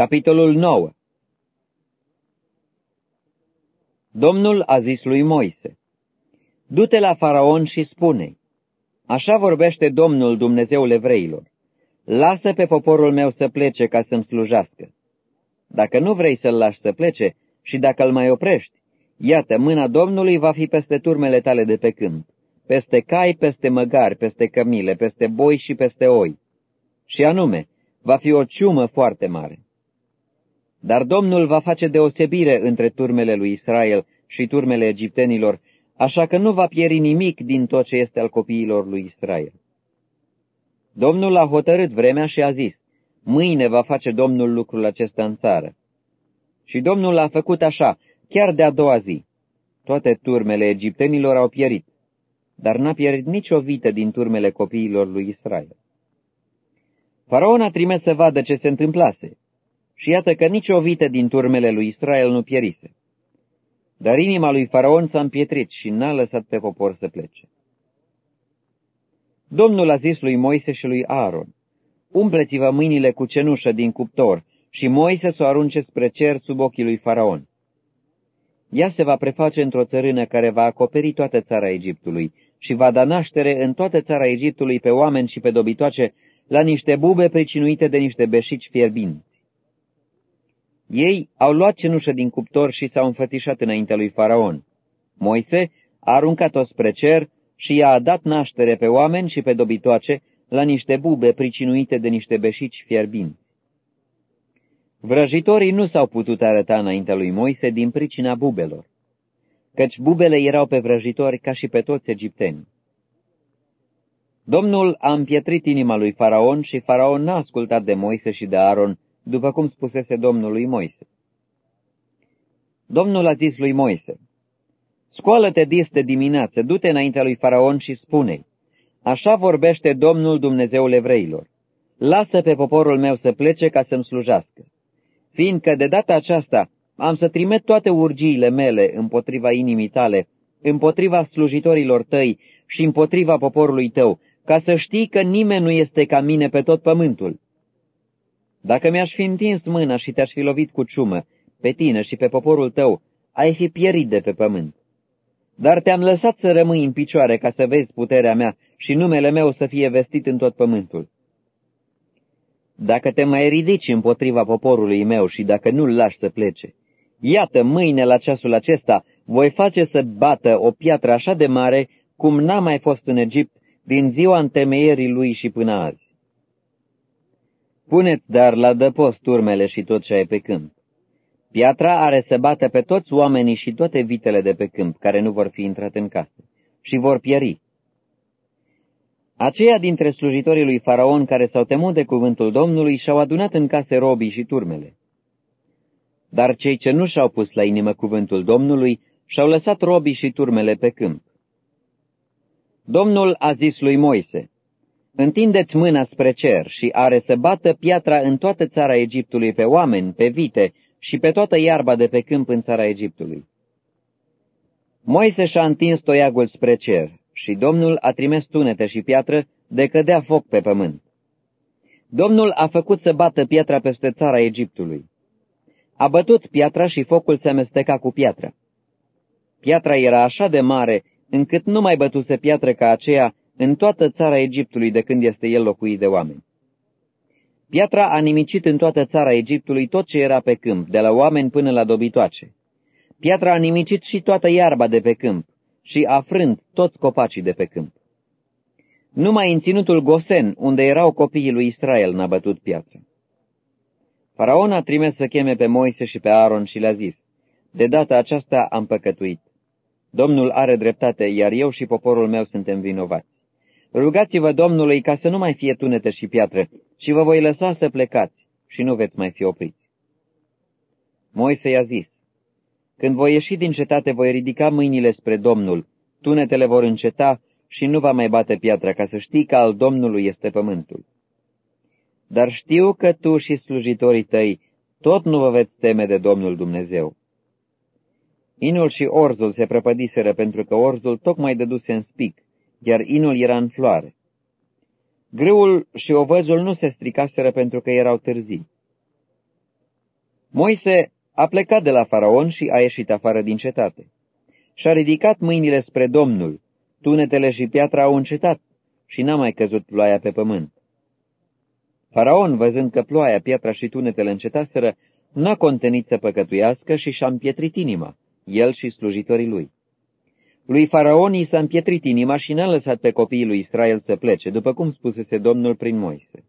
Capitolul 9 Domnul a zis lui Moise, Du-te la faraon și spune, Așa vorbește Domnul Dumnezeul evreilor, lasă pe poporul meu să plece ca să-mi slujească. Dacă nu vrei să-l lași să plece și dacă îl mai oprești, iată, mâna Domnului va fi peste turmele tale de pe câmp, peste cai, peste măgari, peste cămile, peste boi și peste oi. Și anume, va fi o ciumă foarte mare. Dar Domnul va face deosebire între turmele lui Israel și turmele egiptenilor, așa că nu va pieri nimic din tot ce este al copiilor lui Israel. Domnul a hotărât vremea și a zis, mâine va face Domnul lucrul acesta în țară. Și Domnul a făcut așa, chiar de-a doua zi. Toate turmele egiptenilor au pierit, dar n-a pierit nicio vită din turmele copiilor lui Israel. Faraon a trimis să vadă ce se întâmplase și iată că nicio vită din turmele lui Israel nu pierise. Dar inima lui Faraon s-a împietrit și n-a lăsat pe popor să plece. Domnul a zis lui Moise și lui Aaron, Umpleți-vă mâinile cu cenușă din cuptor și Moise să o arunce spre cer sub ochii lui Faraon. Ea se va preface într-o țărână care va acoperi toată țara Egiptului și va da naștere în toată țara Egiptului pe oameni și pe dobitoace la niște bube pricinuite de niște beșici fierbinți. Ei au luat cenușă din cuptor și s-au înfățișat înaintea lui Faraon. Moise a aruncat-o spre cer și i-a dat naștere pe oameni și pe dobitoace la niște bube pricinuite de niște beșici fierbinți. Vrăjitorii nu s-au putut arăta înaintea lui Moise din pricina bubelor, căci bubele erau pe vrăjitori ca și pe toți egiptenii. Domnul a împietrit inima lui Faraon și Faraon n-a ascultat de Moise și de Aaron, după cum spusese Domnul lui Moise. Domnul a zis lui Moise, Scoală-te dis de dimineață, du-te înaintea lui Faraon și spune Așa vorbește Domnul Dumnezeul evreilor. Lasă pe poporul meu să plece ca să-mi slujească. Fiindcă de data aceasta am să trimit toate urgiile mele împotriva inimii tale, împotriva slujitorilor tăi și împotriva poporului tău, ca să știi că nimeni nu este ca mine pe tot pământul. Dacă mi-aș fi întins mâna și te-aș fi lovit cu ciumă, pe tine și pe poporul tău, ai fi pierit de pe pământ. Dar te-am lăsat să rămâi în picioare ca să vezi puterea mea și numele meu să fie vestit în tot pământul. Dacă te mai ridici împotriva poporului meu și dacă nu-l lași să plece, iată, mâine la ceasul acesta voi face să bată o piatră așa de mare cum n-a mai fost în Egipt din ziua întemeierii lui și până azi. Puneți dar la dăpost turmele și tot ce ai pe câmp. Piatra are să bată pe toți oamenii și toate vitele de pe câmp, care nu vor fi intrate în casă, și vor pieri. Aceia dintre slujitorii lui Faraon care s-au temut de cuvântul Domnului și-au adunat în case robii și turmele. Dar cei ce nu și-au pus la inimă cuvântul Domnului și-au lăsat robii și turmele pe câmp. Domnul a zis lui Moise, Întindeți mâna spre cer și are să bată piatra în toată țara Egiptului pe oameni, pe vite și pe toată iarba de pe câmp în țara Egiptului. Moise și-a întins toiagul spre cer și Domnul a trimis tunete și piatră de cădea foc pe pământ. Domnul a făcut să bată piatra peste țara Egiptului. A bătut piatra și focul se amesteca cu piatra. Piatra era așa de mare încât nu mai bătuse piatră ca aceea în toată țara Egiptului de când este el locuit de oameni. Piatra a nimicit în toată țara Egiptului tot ce era pe câmp, de la oameni până la dobitoace. Piatra a nimicit și toată iarba de pe câmp și a frânt toți copacii de pe câmp. Numai în ținutul Gosen, unde erau copiii lui Israel, n-a bătut piatra. Faraon a trimis să cheme pe Moise și pe Aaron și le-a zis, De data aceasta am păcătuit. Domnul are dreptate, iar eu și poporul meu suntem vinovați. Rugați-vă Domnului ca să nu mai fie tunete și piatră și vă voi lăsa să plecați și nu veți mai fi opriți. Moise i-a zis, Când voi ieși din cetate, voi ridica mâinile spre Domnul, tunetele vor înceta și nu va mai bate piatra, ca să știi că al Domnului este pământul. Dar știu că tu și slujitorii tăi tot nu vă veți teme de Domnul Dumnezeu. Inul și orzul se prăpădiseră pentru că orzul tocmai dăduse în spic iar inul era în floare. Grâul și ovăzul nu se stricaseră pentru că erau târzii. Moise a plecat de la faraon și a ieșit afară din cetate. Și-a ridicat mâinile spre Domnul, tunetele și piatra au încetat și n-a mai căzut ploaia pe pământ. Faraon, văzând că ploaia, piatra și tunetele încetaseră, n-a contenit să păcătuiască și și-a împietrit inima, el și slujitorii lui. Lui Faraon i s-a împietrit inima și n-a lăsat pe copiii lui Israel să plece, după cum spusese Domnul prin Moise.